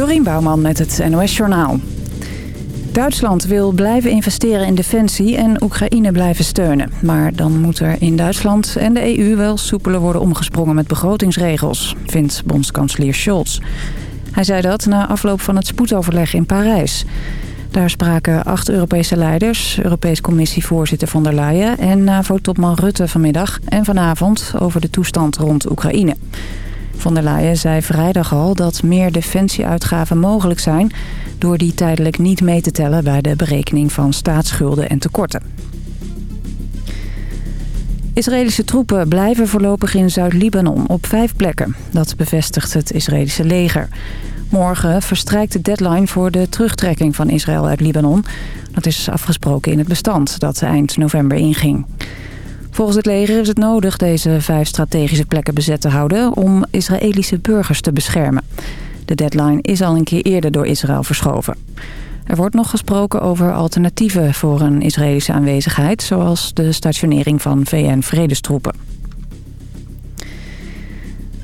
Dorien Bouwman met het NOS Journaal. Duitsland wil blijven investeren in defensie en Oekraïne blijven steunen. Maar dan moet er in Duitsland en de EU wel soepeler worden omgesprongen met begrotingsregels, vindt bondskanselier Scholz. Hij zei dat na afloop van het spoedoverleg in Parijs. Daar spraken acht Europese leiders, Europees Commissievoorzitter von der Leyen... en NAVO-topman Rutte vanmiddag en vanavond over de toestand rond Oekraïne. Von der Leyen zei vrijdag al dat meer defensieuitgaven mogelijk zijn... door die tijdelijk niet mee te tellen bij de berekening van staatsschulden en tekorten. Israëlische troepen blijven voorlopig in Zuid-Libanon op vijf plekken. Dat bevestigt het Israëlische leger. Morgen verstrijkt de deadline voor de terugtrekking van Israël uit Libanon. Dat is afgesproken in het bestand dat eind november inging. Volgens het leger is het nodig deze vijf strategische plekken bezet te houden... om Israëlische burgers te beschermen. De deadline is al een keer eerder door Israël verschoven. Er wordt nog gesproken over alternatieven voor een Israëlische aanwezigheid... zoals de stationering van VN-vredestroepen.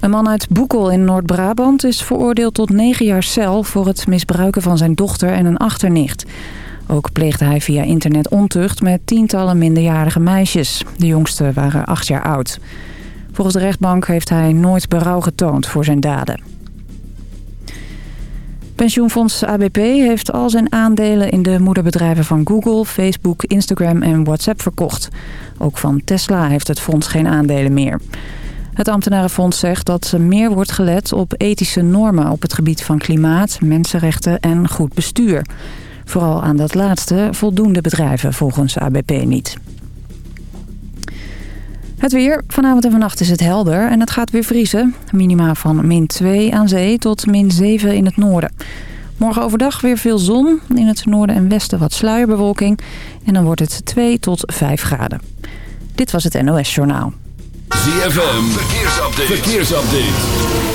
Een man uit Boekel in Noord-Brabant is veroordeeld tot negen jaar cel... voor het misbruiken van zijn dochter en een achternicht. Ook pleegde hij via internet ontucht met tientallen minderjarige meisjes. De jongste waren acht jaar oud. Volgens de rechtbank heeft hij nooit berouw getoond voor zijn daden. Pensioenfonds ABP heeft al zijn aandelen in de moederbedrijven van Google, Facebook, Instagram en WhatsApp verkocht. Ook van Tesla heeft het fonds geen aandelen meer. Het ambtenarenfonds zegt dat er meer wordt gelet op ethische normen op het gebied van klimaat, mensenrechten en goed bestuur. Vooral aan dat laatste voldoen de bedrijven volgens ABP niet. Het weer. Vanavond en vannacht is het helder en het gaat weer vriezen. Minima van min 2 aan zee tot min 7 in het noorden. Morgen overdag weer veel zon. In het noorden en westen wat sluierbewolking. En dan wordt het 2 tot 5 graden. Dit was het NOS Journaal. ZFM. Verkeersupdate. Verkeersupdate.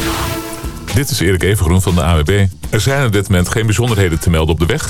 Dit is Erik Evengroen van de AWB. Er zijn op dit moment geen bijzonderheden te melden op de weg.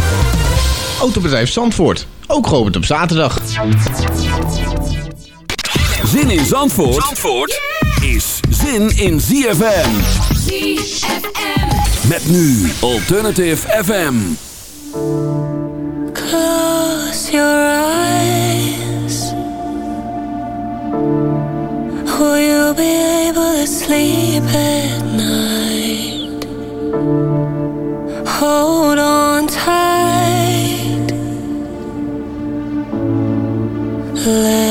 Autobedrijf Zandvoort, ook geopend op zaterdag. Zin in Zandvoort, Zandvoort is zin in ZFM. ZFM. Met nu Alternative FM. Close your eyes. Will you be able to sleep at night? Hold on tight. Let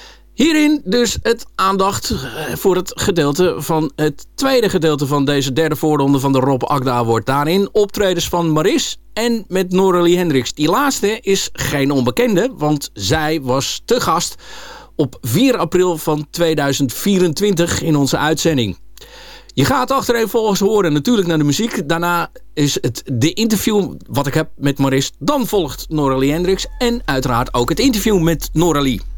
Hierin dus het aandacht eh, voor het gedeelte van het tweede gedeelte van deze derde voorronde van de Rob Agda Award. Daarin optredens van Maris en met Noralie Hendricks. Die laatste is geen onbekende, want zij was te gast op 4 april van 2024 in onze uitzending. Je gaat achterin volgens horen natuurlijk naar de muziek. Daarna is het de interview wat ik heb met Maris. Dan volgt Noralie Hendricks. En uiteraard ook het interview met Noralie.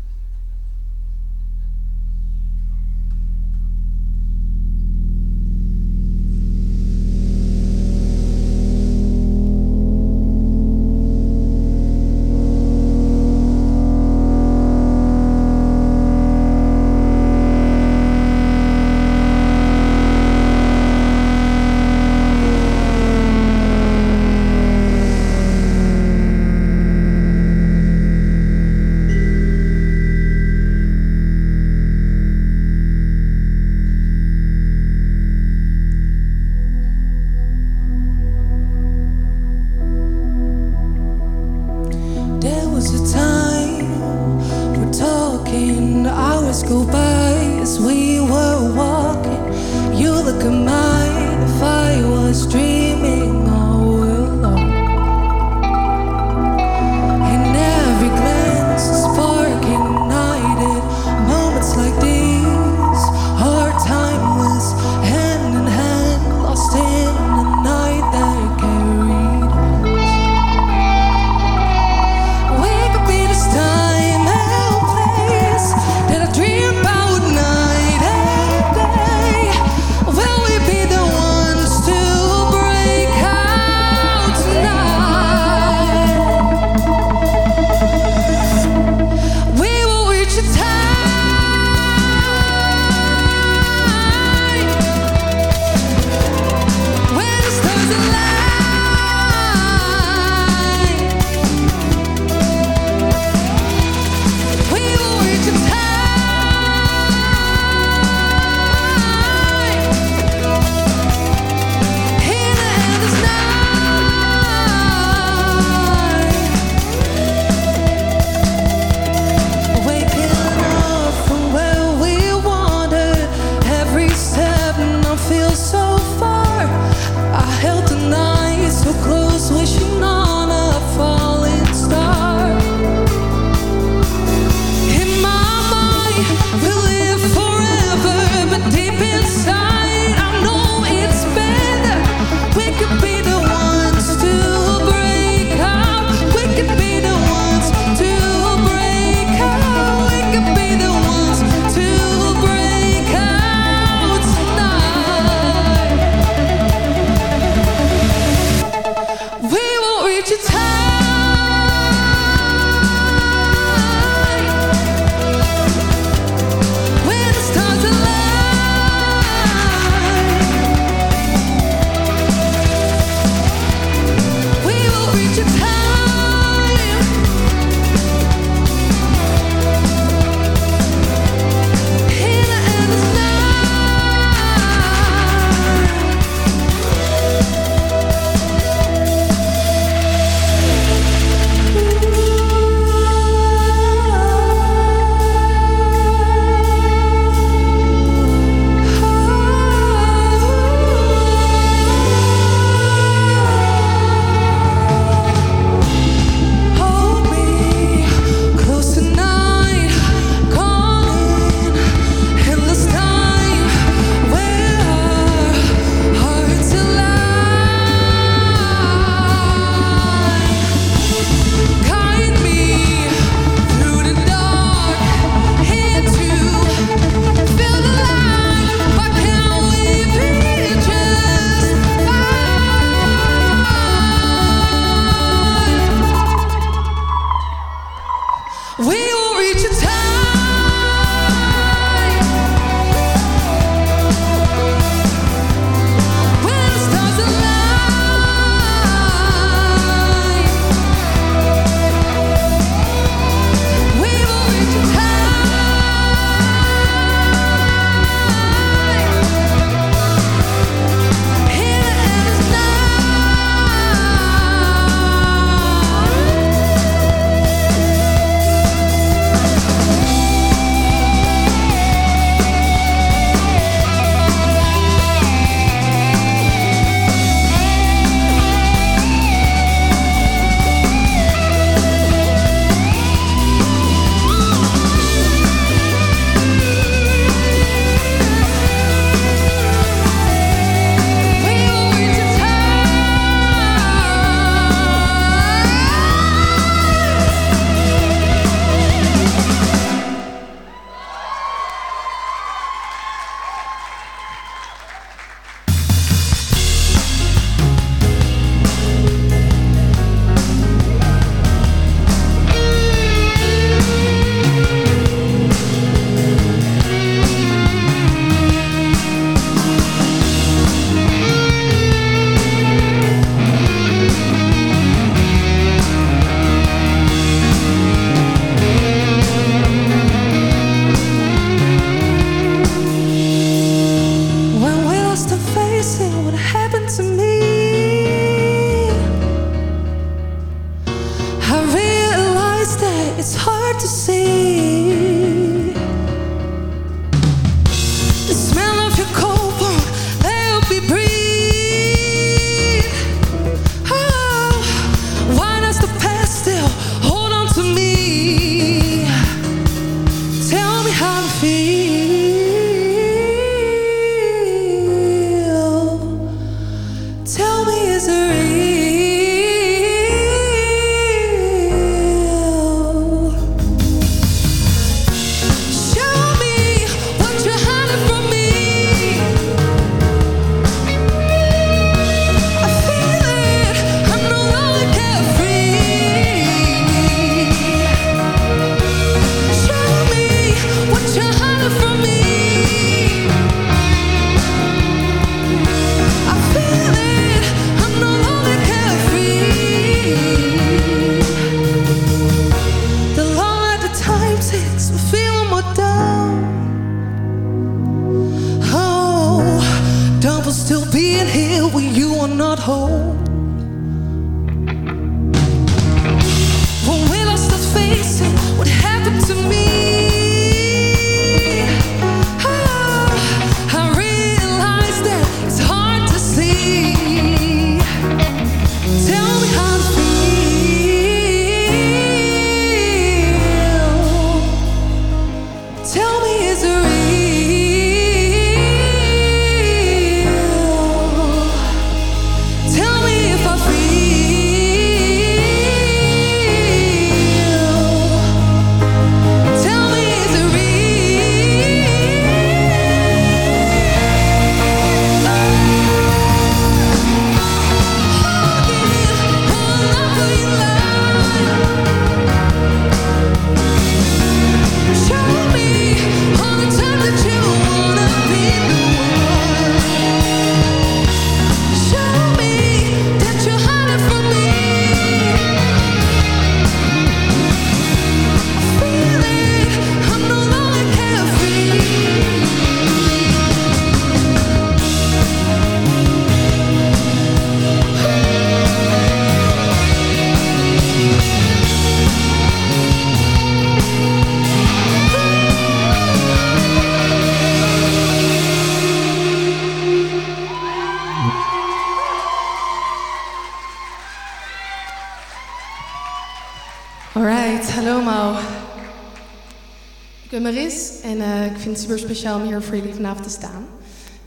Te staan.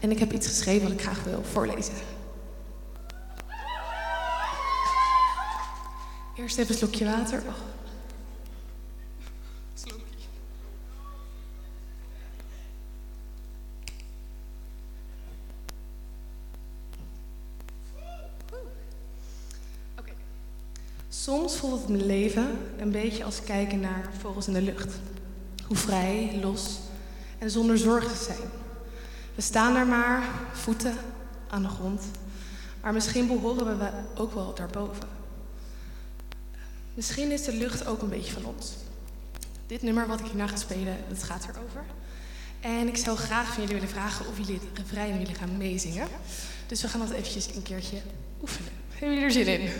En ik heb iets geschreven wat ik graag wil voorlezen. Eerst even een slokje water. Oh. Soms voelt het mijn leven een beetje als kijken naar vogels in de lucht. Hoe vrij, los en zonder zorgen ze zijn. We staan daar maar, voeten aan de grond. Maar misschien behoren we ook wel daarboven. Misschien is de lucht ook een beetje van ons. Dit nummer wat ik hierna ga spelen, dat gaat erover. En ik zou graag van jullie willen vragen of jullie het refrein willen gaan meezingen. Dus we gaan dat eventjes een keertje oefenen. Hebben jullie er zin in?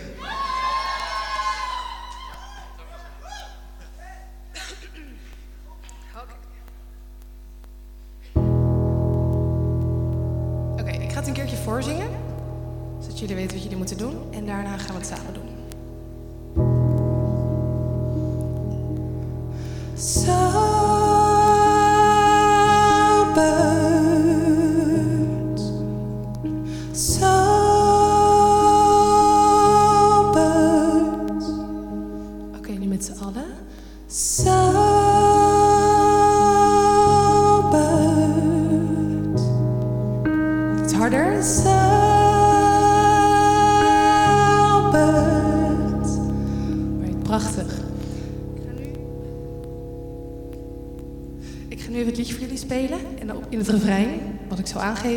Jullie weten wat jullie moeten doen. En daarna gaan we het samen doen.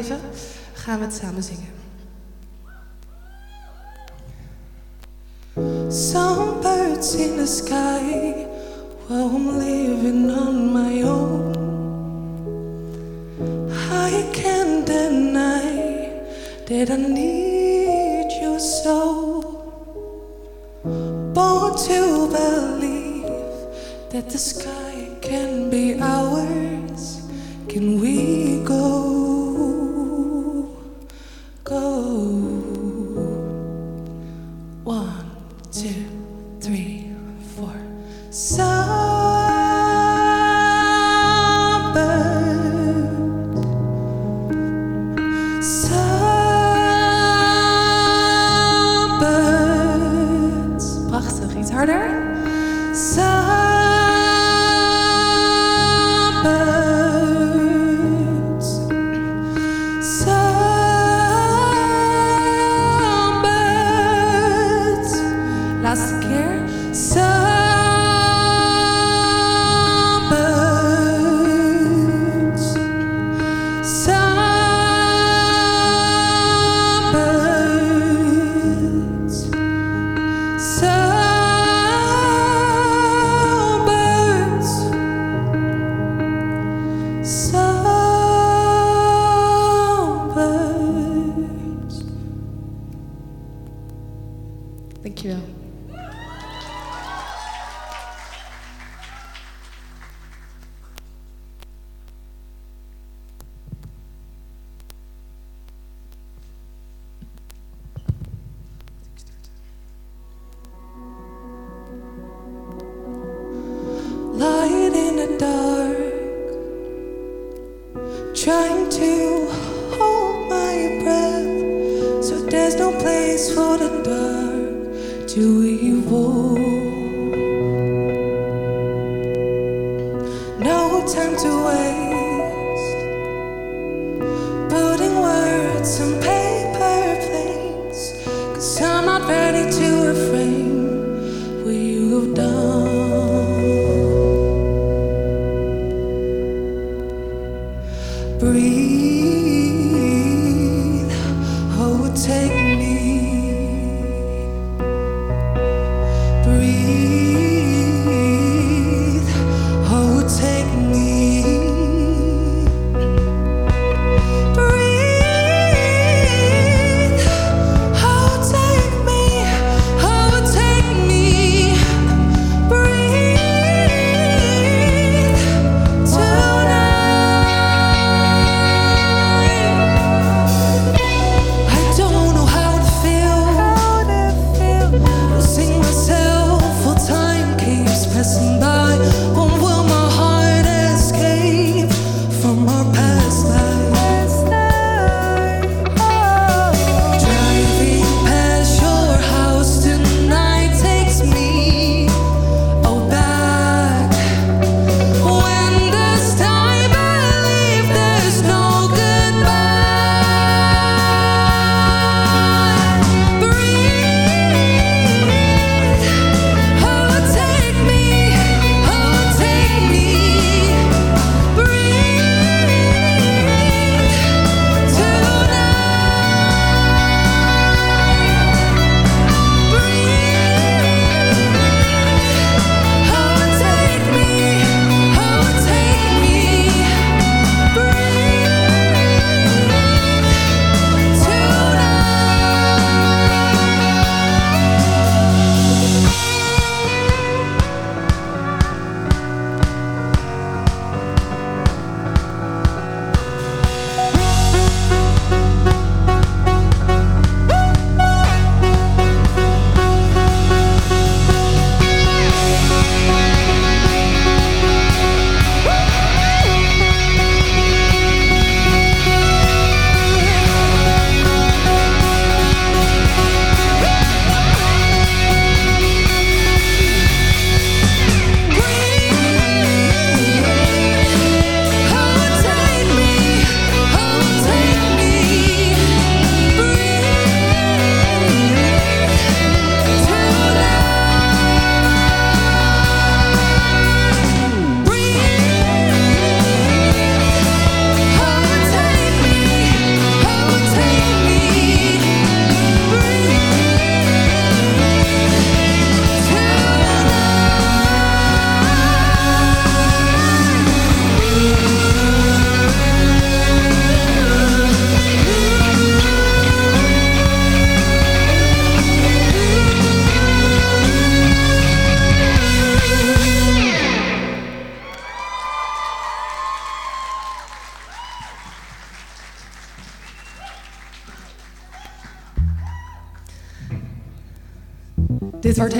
Aangeven, gaan we het samen zingen. Songbirds in the sky while I'm living on my own. I can't deny that I need you so. Born to believe that the sky can be ours. Can we so There's no place for the dark to evolve.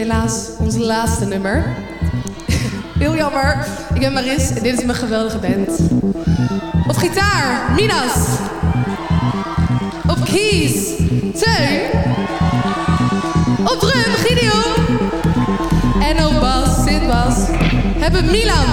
helaas ons laatste nummer. Heel jammer. Ik ben Maris en dit is mijn geweldige band. Op gitaar, Minas. Op keys, Teun. Op drum, Gideon. En op bas, Sint Bas, hebben Milan.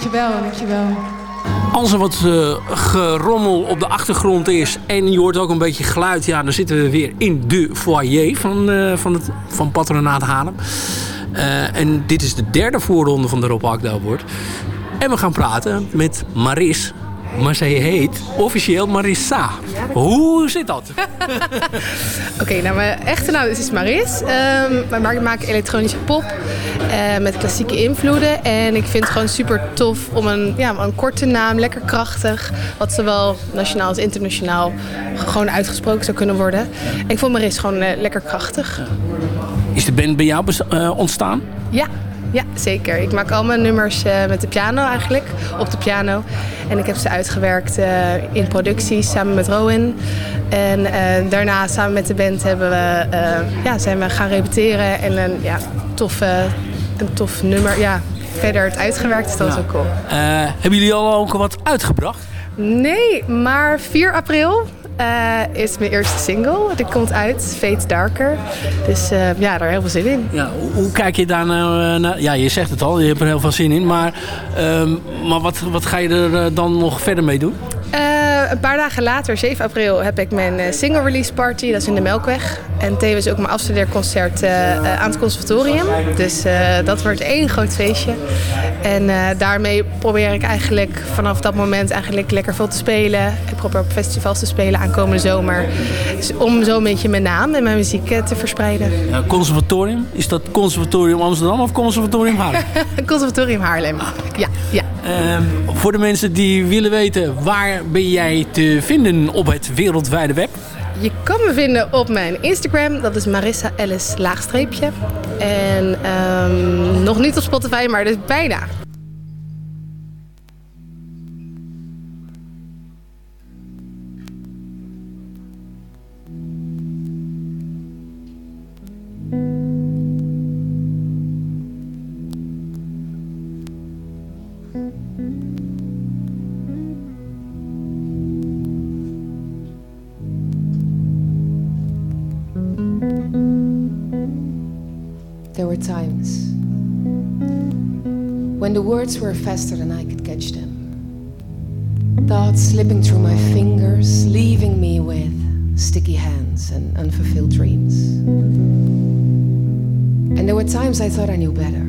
Dankjewel, dankjewel. Als er wat uh, gerommel op de achtergrond is en je hoort ook een beetje geluid... ja, dan zitten we weer in de foyer van, uh, van, het, van Patronaat Haarlem. Uh, en dit is de derde voorronde van de Rob Award. En we gaan praten met Maris maar zij heet officieel Marissa. Hoe zit dat? Oké, okay, nou mijn echte naam is Maris. Um, maar ik maak elektronische pop uh, met klassieke invloeden. En ik vind het gewoon super tof om een, ja, een korte naam, lekker krachtig. Wat zowel nationaal als internationaal gewoon uitgesproken zou kunnen worden. ik vond Maris gewoon uh, lekker krachtig. Is de band bij jou uh, ontstaan? Ja, ja, zeker. Ik maak al mijn nummers uh, met de piano eigenlijk, op de piano. En ik heb ze uitgewerkt uh, in producties samen met Rowan. En uh, daarna samen met de band hebben we, ja, zijn we gaan repeteren en een, ja, tof, een tof nummer ja, verder het uitgewerkt. Dus dat was ook cool. hebben jullie al ook wat uitgebracht? Nee, maar 4 april uh, is mijn eerste single. Die komt uit, Fate Darker. Dus uh, ja, daar heel veel zin in. Ja, hoe, kijk je daar nou naar? Ja, je zegt het al, je hebt er heel veel zin in. Maar, ehm, maar wat, wat ga je er dan nog verder mee doen? Een paar dagen later, 7 april, heb ik mijn single release party. Dat is in de Melkweg. En tevens ook mijn afstudeerconcert aan het conservatorium. Dus dat wordt één groot feestje. En daarmee probeer ik eigenlijk vanaf dat moment eigenlijk lekker veel te spelen. Ik probeer op festivals te spelen aankomende zomer. Dus om zo een beetje mijn naam en mijn muziek te verspreiden. Conservatorium, is dat Conservatorium Amsterdam of Conservatorium Haarlem? conservatorium Haarlem, ja. ja. Uh, voor de mensen die willen weten, waar ben jij te vinden op het wereldwijde web? Je kan me vinden op mijn Instagram. Dat is Marissa Ellis laagstreepje. En um, nog niet op Spotify, maar dus bijna. Words were faster than I could catch them. Thoughts slipping through my fingers, leaving me with sticky hands and unfulfilled dreams. And there were times I thought I knew better.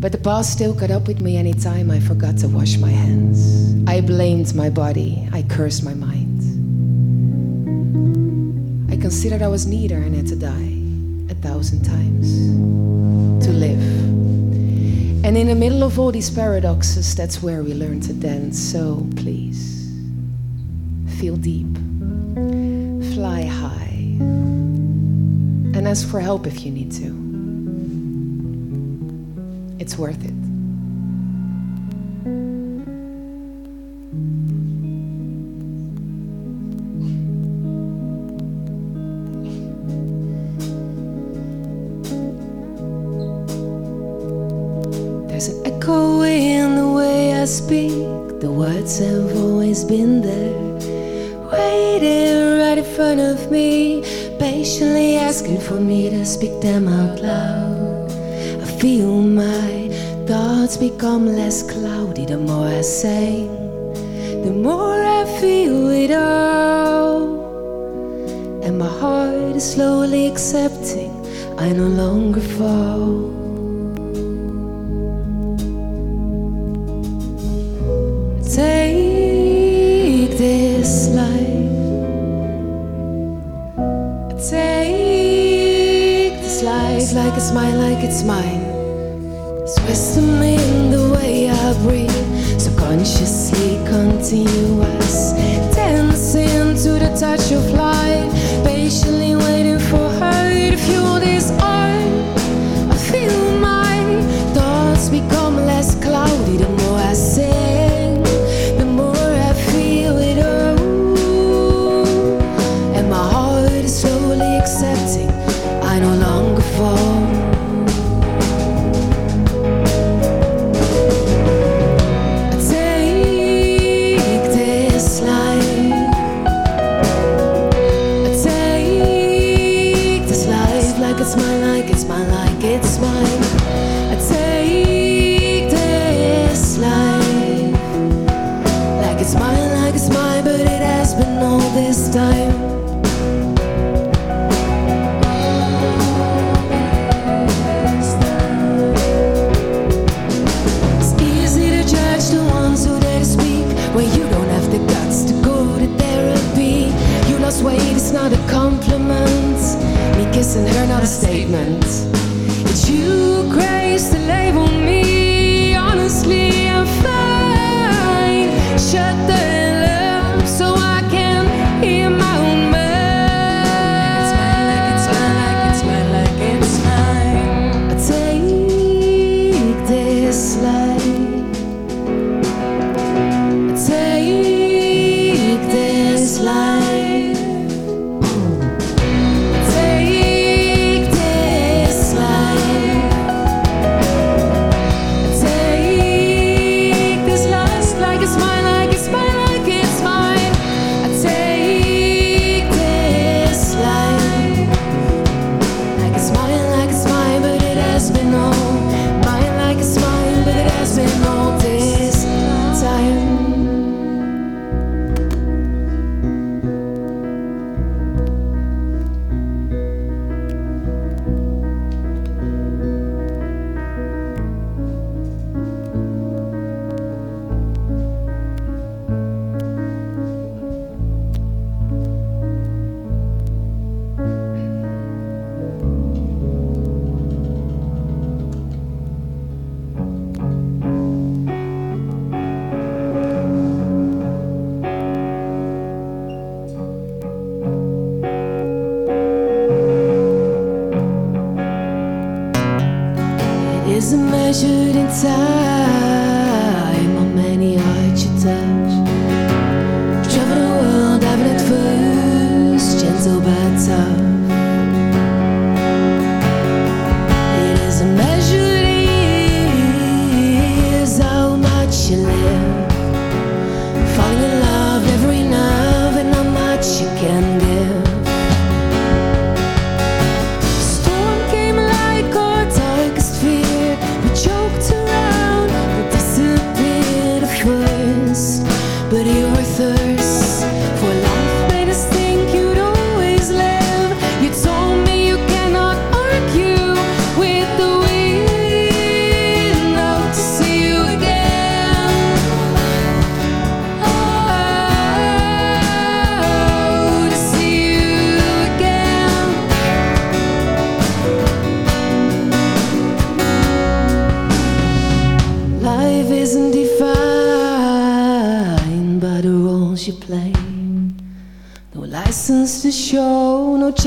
But the past still caught up with me anytime I forgot to wash my hands. I blamed my body, I cursed my mind. I considered I was neither and had to die a thousand times to live. And in the middle of all these paradoxes, that's where we learn to dance. So please, feel deep, fly high, and ask for help if you need to. It's worth it. Become less cloudy the more I sing,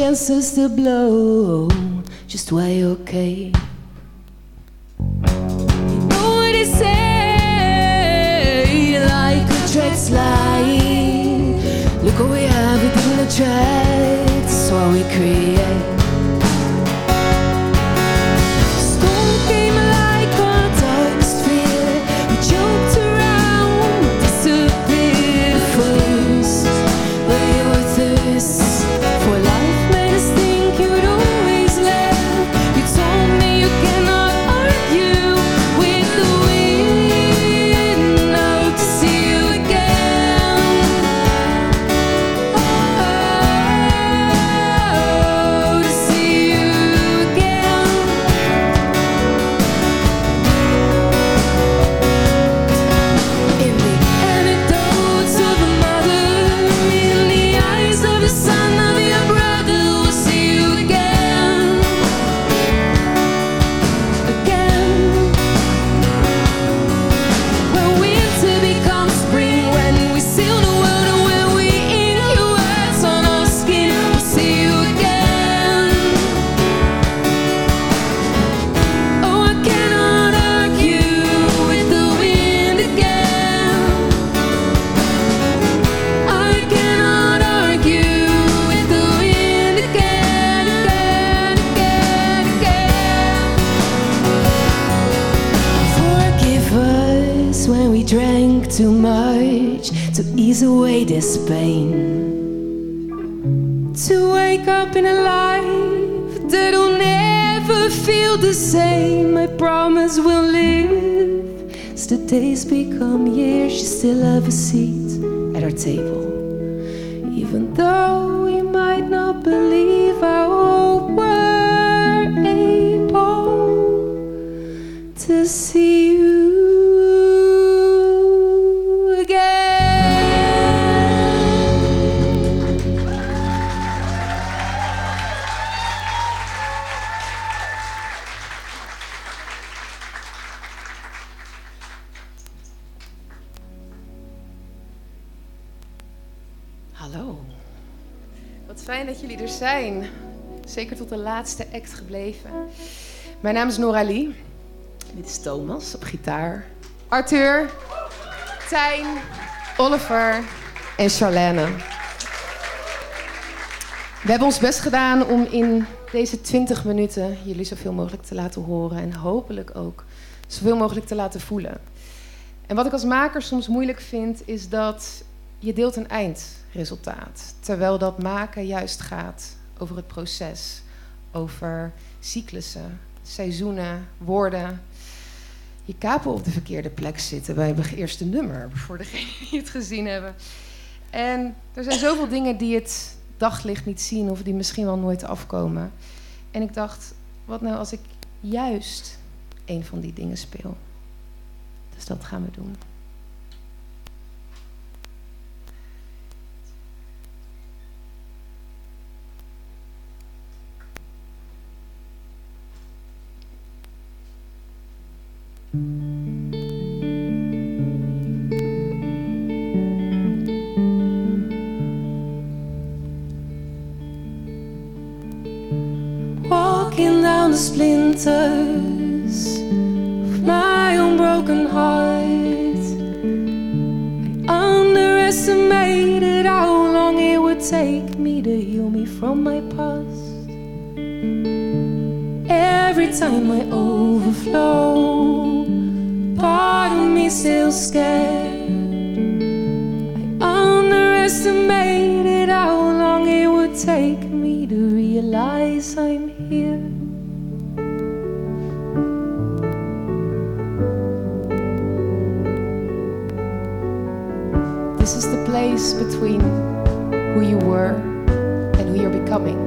chances to blow. Just why okay? You know what they say like a track slide. Look what we have within the tracks, attract we create. this pain. To wake up in a life that'll never feel the same. I promise we'll live as the days become years. You still have a seat at our table, even though we might not believe our were able to see. Zijn. Zeker tot de laatste act gebleven. Mijn naam is Noralie. Dit is Thomas op gitaar. Arthur, Tijn, Oliver en Charlène. We hebben ons best gedaan om in deze 20 minuten jullie zoveel mogelijk te laten horen en hopelijk ook zoveel mogelijk te laten voelen. En wat ik als maker soms moeilijk vind, is dat je deelt een eindresultaat. Terwijl dat maken juist gaat over het proces, over cyclussen, seizoenen, woorden. Je kapen op de verkeerde plek zitten bij het eerste nummer, voor degenen die het gezien hebben. En er zijn zoveel dingen die het daglicht niet zien of die misschien wel nooit afkomen. En ik dacht, wat nou als ik juist een van die dingen speel? Dus dat gaan we doen. Walking down the splinters of my own broken heart. I underestimated how long it would take me to heal me from my past. Every time I overflow, still scared. I underestimated how long it would take me to realize I'm here. This is the place between who you were and who you're becoming.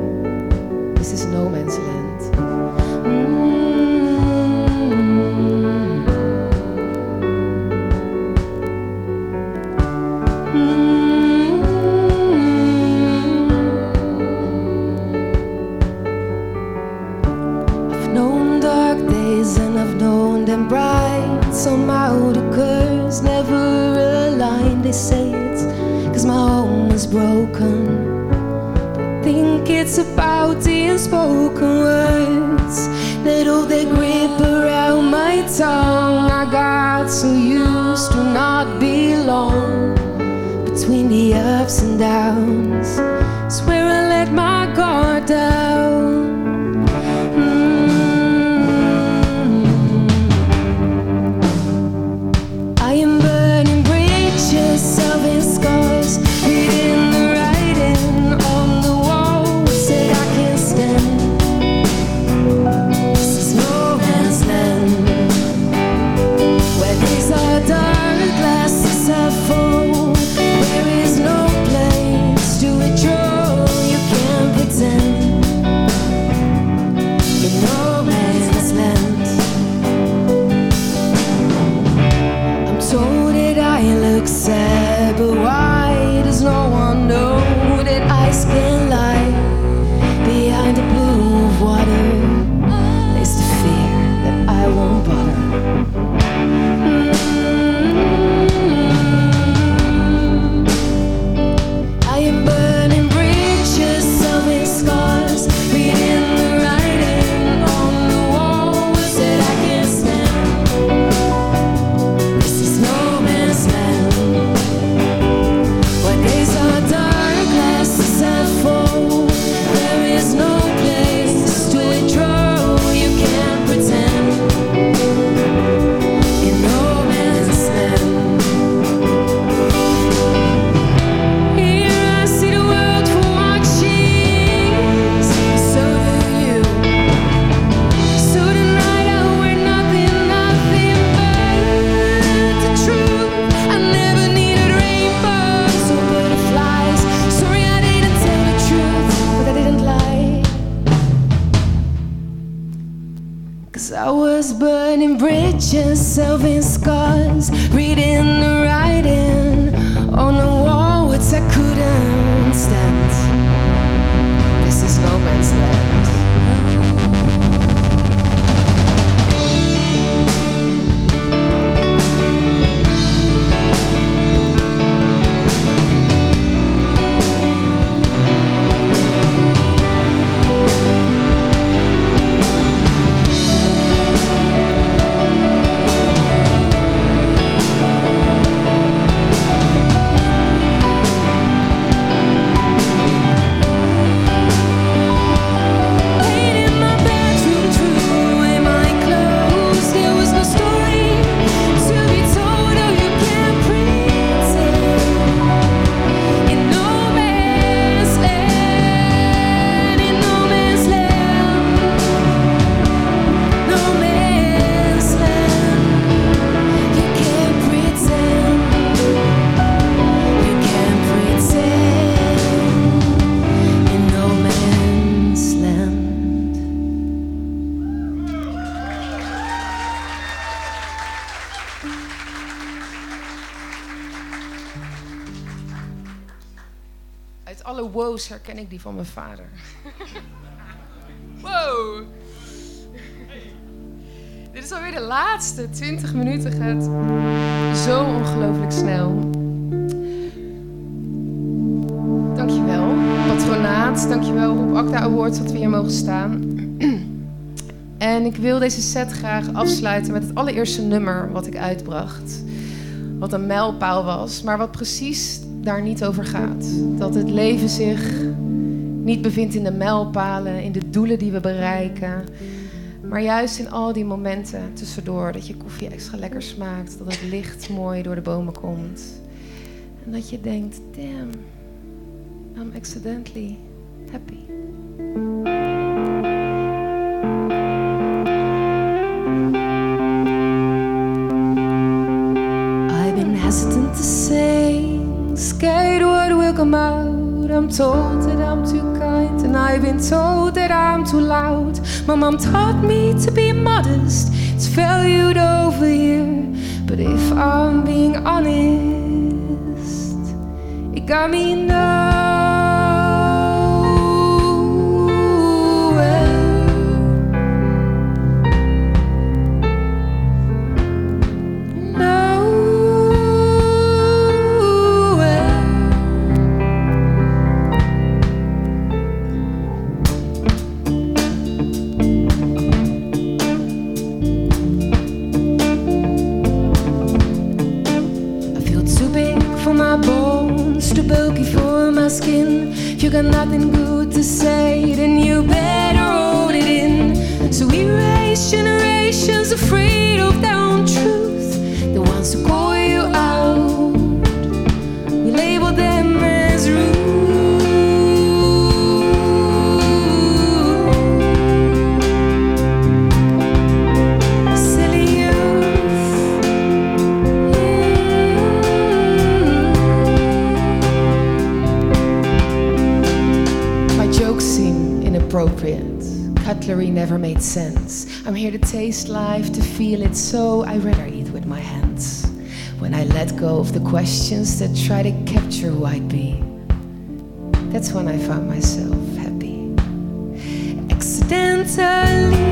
Say it's cause my home was broken. I think it's about the unspoken words that hold their grip around my tongue. I got so used to not belong between the ups and downs. Die van mijn vader. wow. Dit is alweer de laatste 20 minuten. Gaat zo ongelooflijk snel. Dankjewel, patronaat. Dankjewel, Roep Acta Awards, dat we hier mogen staan. En ik wil deze set graag afsluiten met het allereerste nummer wat ik uitbracht. Wat een mijlpaal was, maar wat precies daar niet over gaat. Dat het leven zich niet bevindt in de mijlpalen, in de doelen die we bereiken. Maar juist in al die momenten tussendoor. Dat je koffie extra lekker smaakt. Dat het licht mooi door de bomen komt. En dat je denkt, damn, I'm accidentally happy. I've been hesitant to say, scared will come out. I'm told that I'm too and I've been told that I'm too loud. My mom taught me to be modest, it's valued over here. But if I'm being honest, it got me nowhere. You got nothing good to say, then you better hold it in. So we raise generations of their Cutlery never made sense. I'm here to taste life, to feel it, so I rather eat with my hands. When I let go of the questions that try to capture who I'd be, that's when I found myself happy. Accidentally.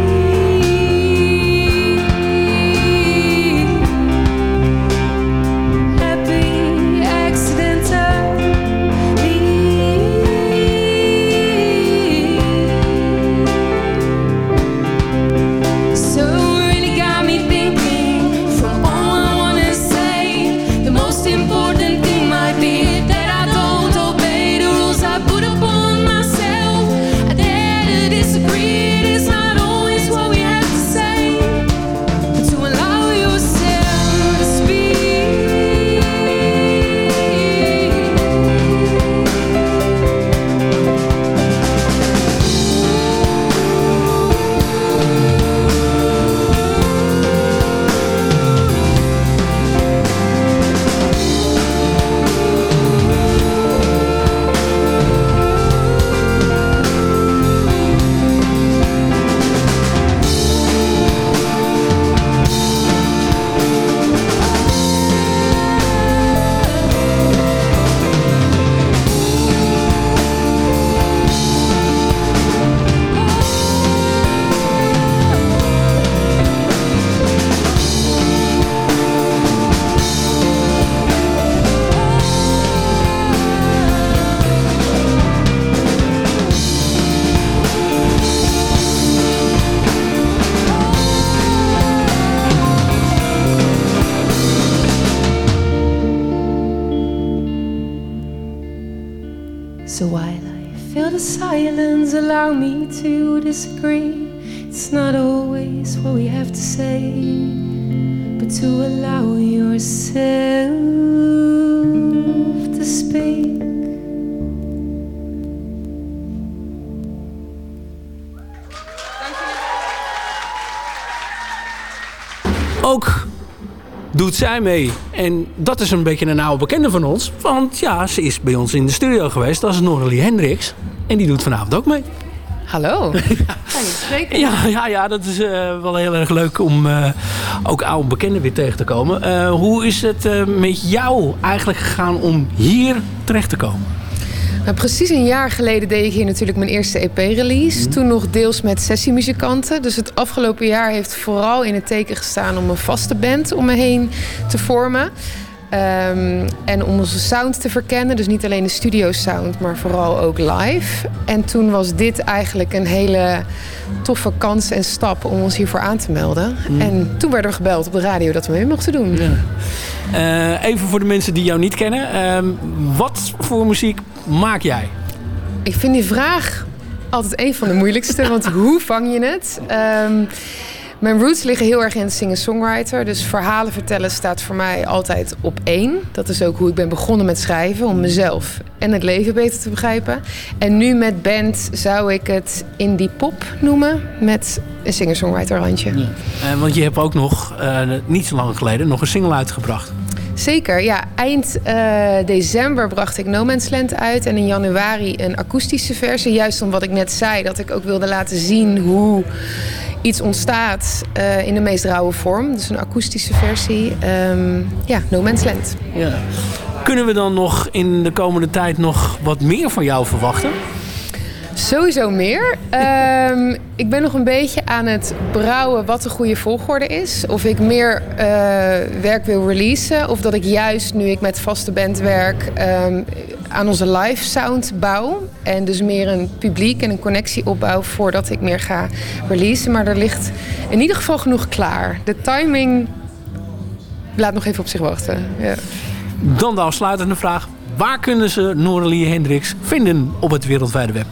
Zij mee. En dat is een beetje een oude bekende van ons. Want ja, ze is bij ons in de studio geweest. Dat is Noralie Hendricks. En die doet vanavond ook mee. Hallo. Fijn je te spreken. Ja, ja, ja dat is eh, wel heel erg leuk om eh, ook oude bekenden weer tegen te komen. Eh, hoe is het met jou eigenlijk gegaan om hier terecht te komen? Nou, precies een jaar geleden deed ik hier natuurlijk mijn eerste EP-release. Mhm. Toen nog deels met sessiemuzikanten. Dus het afgelopen jaar heeft vooral in het teken gestaan om een vaste band om me heen te vormen. Ehm, en om onze sound te verkennen. Dus niet alleen de studio sound, maar vooral ook live. En toen was dit eigenlijk een hele toffe kans en stap om ons hiervoor aan te melden. Mhm. En toen werden we gebeld op de radio dat we mee mochten doen. Eh, even voor de mensen die jou niet kennen. Ehm, wat voor muziek maak jij? Ik vind die vraag altijd een van de moeilijkste. want hoe vang je het? Ehm, mijn roots liggen heel erg in het singer-songwriter. Dus verhalen vertellen staat voor mij altijd op één. Dat is ook hoe ik ben begonnen met schrijven. Om mezelf en het leven beter te begrijpen. En nu met band zou ik het indie pop noemen. Met een singer-songwriter handje. Eh, want je hebt ook nog, eh, niet zo lang geleden, nog een single uitgebracht. Zeker, ja. Eind eh, december bracht ik No Man's Land uit. En in januari een akoestische versie. Juist om wat ik net zei. Dat ik ook wilde laten zien hoe iets ontstaat eh, in de meest rauwe vorm. Dus een akoestische versie. Ehm, ja, No Man's Land. Ja. Kunnen we dan nog in de komende tijd nog wat meer van jou verwachten? Sowieso meer. Ehm, ik ben nog een beetje aan het brouwen wat de goede volgorde is. Of ik meer eh, werk wil releasen. Of dat ik juist nu ik met vaste band werk ehm, aan onze live sound bouw. En dus meer een publiek en een connectie opbouw voordat ik meer ga releasen. Maar er ligt in ieder geval genoeg klaar. De timing laat nog even op zich wachten. Ja. Dan de afsluitende vraag. Waar kunnen ze Noralie Hendricks vinden op het wereldwijde web?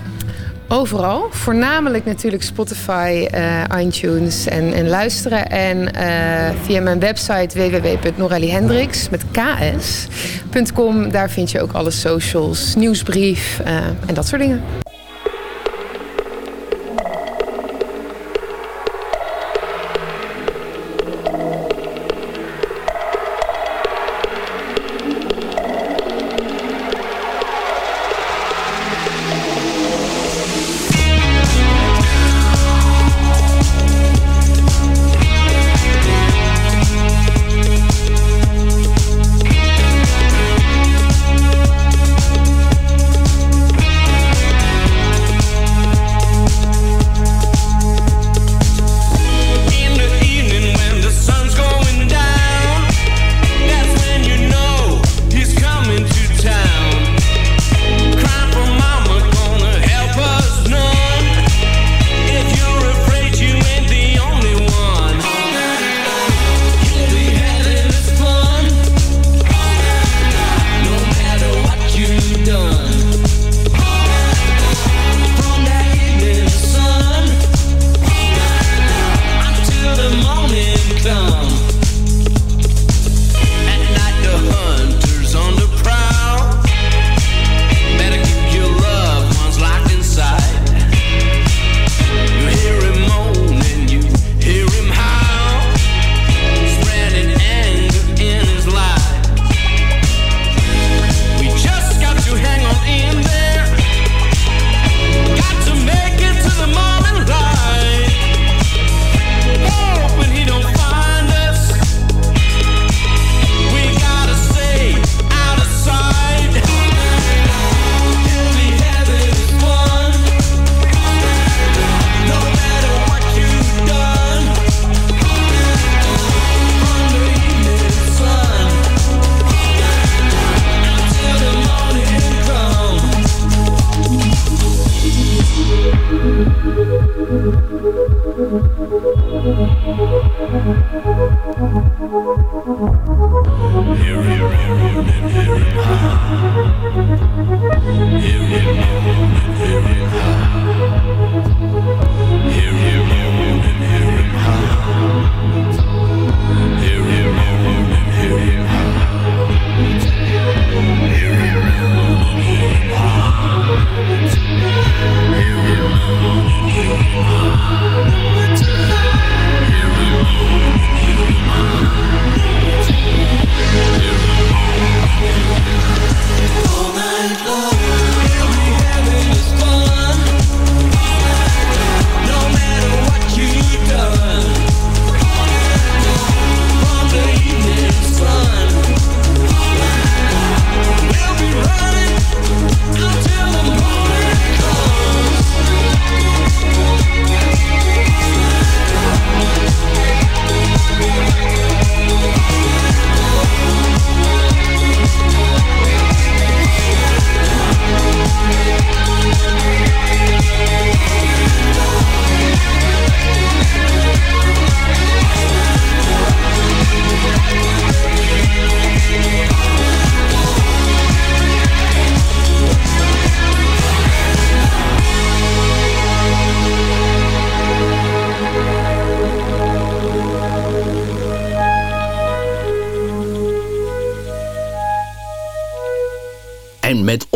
Overal. Voornamelijk natuurlijk Spotify, eh, iTunes en, en luisteren. En eh, via mijn website www.norellihendricks met ks.com. Daar vind je ook alle socials, nieuwsbrief eh, en dat soort dingen.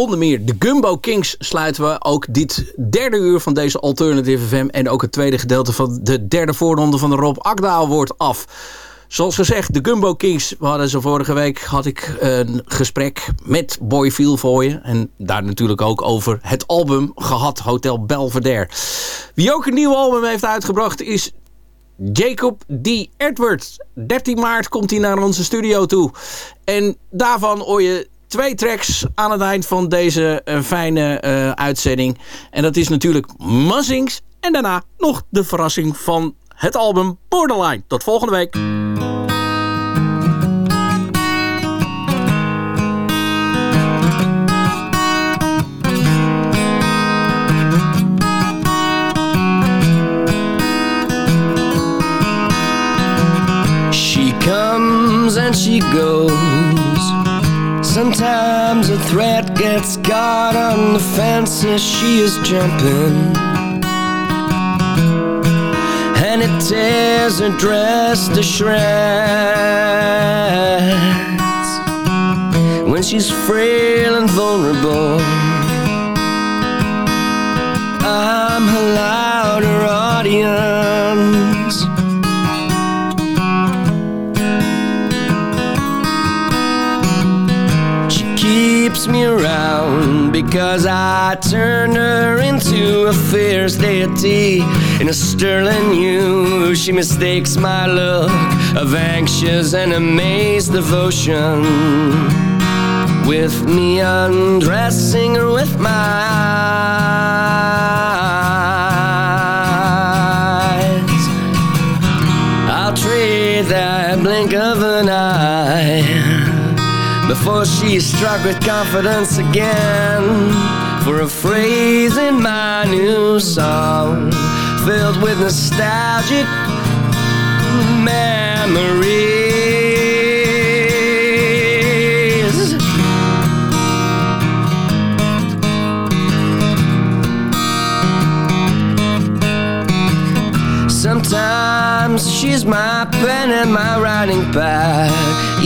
En met onder meer de Gumbo Kings sluiten we ook dit derde uur van deze Alternative FM... en ook het tweede gedeelte van de derde voorronde van de Rob Akda wordt af. Zoals gezegd, de Gumbo Kings, we hadden ze vorige week... had ik een gesprek met Boy Feel voor je. En daar natuurlijk ook over het album gehad, Hotel Belvedere. Wie ook een nieuw album heeft uitgebracht is Jacob D. Edwards. 13 maart komt hij naar onze studio toe. En daarvan hoor je twee tracks aan het eind van deze uh, fijne uh, uitzending. En dat is natuurlijk Muzzings. En daarna nog de verrassing van het album Borderline. Tot volgende week. She comes and she goes. Sometimes a threat gets caught on the fence as she is jumping. And it tears her dress to shreds. When she's frail and vulnerable, I'm her louder keeps me around because I turn her into a fierce deity in a sterling hue. She mistakes my look of anxious and amazed devotion with me undressing her with my eyes. I'll trade that blink of an eye before she's struck with confidence again for a phrase in my new song filled with nostalgic memories. Sometimes she's my pen and my writing pad,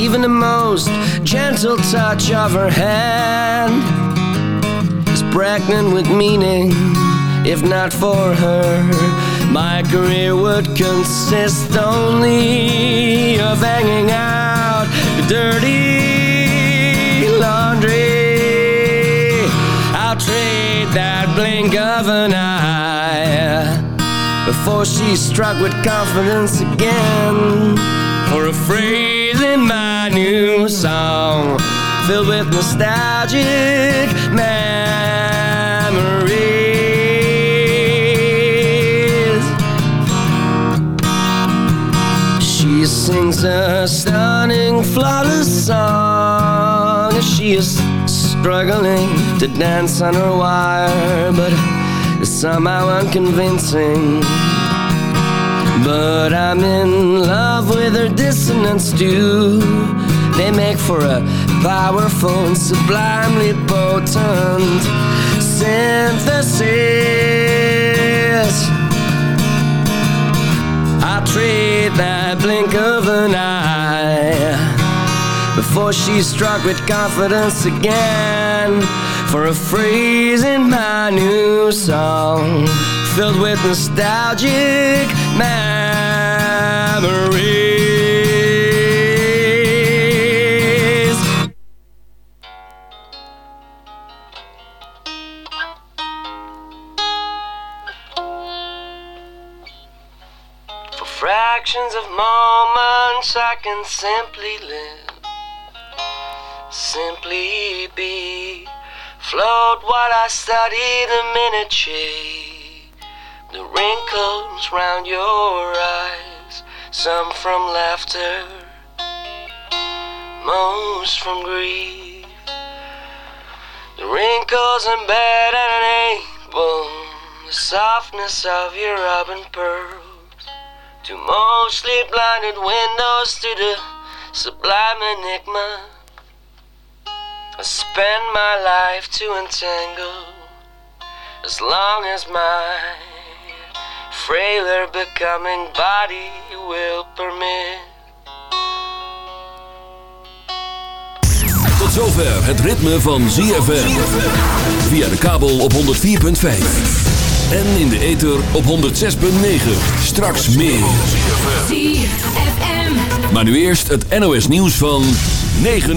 even the most gentle touch of her hand is pregnant with meaning. If not for her, my career would consist only of hanging out dirty laundry. I'll trade that blink of an eye before she's struck with confidence again for a phrase new song filled with nostalgic memories. She sings a stunning, flawless song as she is struggling to dance on her wire, but somehow unconvincing. But I'm in love with her dissonance too. They make for a powerful and sublimely potent synthesis. I trade that blink of an eye before she's struck with confidence again for a phrase in my new song filled with nostalgic memories. For fractions of moments, I can simply live, simply be. Float while I study the miniature, the wrinkles round your eyes, some from laughter, most from grief. The wrinkles embed and enable the softness of your robin pearls, to mostly blinded windows to the sublime enigma. I spend my life to entangle as long as my frailer becoming body will permit. Tot zover het ritme van ZFM. Via de kabel op 104.5. En in de ether op 106.9. Straks meer. ZFM. Maar nu eerst het NOS nieuws van 9